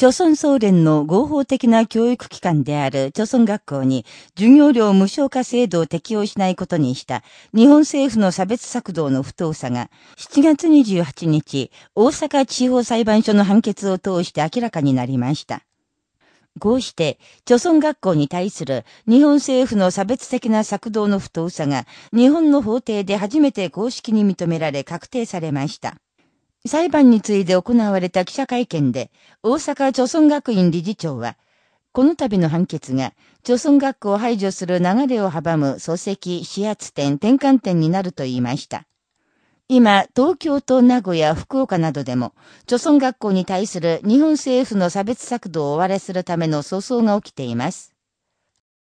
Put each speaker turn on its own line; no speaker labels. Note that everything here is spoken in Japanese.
朝鮮総連の合法的な教育機関である朝鮮学校に授業料無償化制度を適用しないことにした日本政府の差別策動の不当さが7月28日大阪地方裁判所の判決を通して明らかになりました。こうして、朝鮮学校に対する日本政府の差別的な策動の不当さが日本の法廷で初めて公式に認められ確定されました。裁判について行われた記者会見で、大阪朝鮮学院理事長は、この度の判決が、朝鮮学校を排除する流れを阻む礎石、始圧点、転換点になると言いました。今、東京と名古屋、福岡などでも、朝鮮学校に対する日本政府の差別策動を終わらせるための訴訟が起きています。